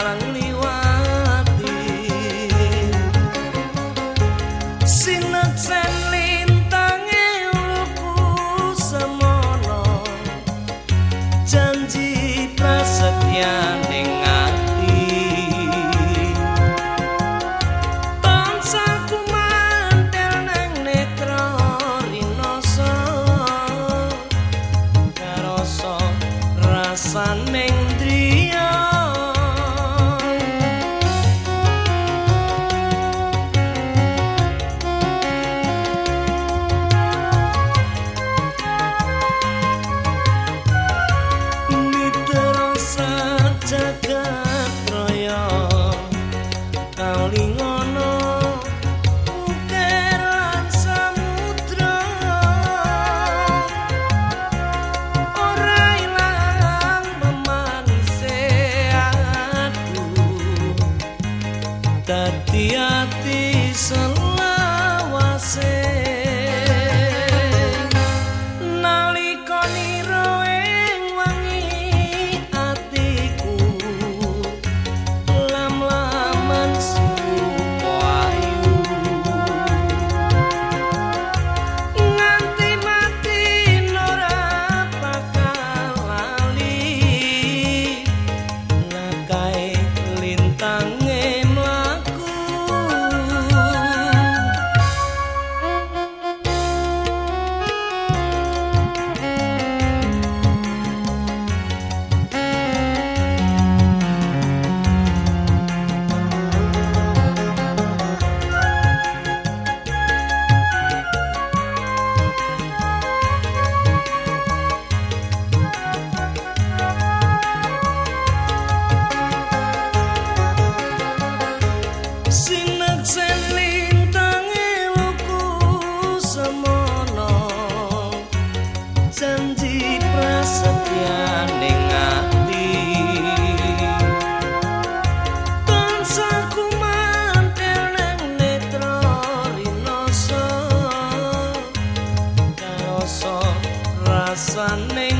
jarang liwati. Sinet sen lintang eluku semono janji prasetya Sun named Dria hati-hati. sang mình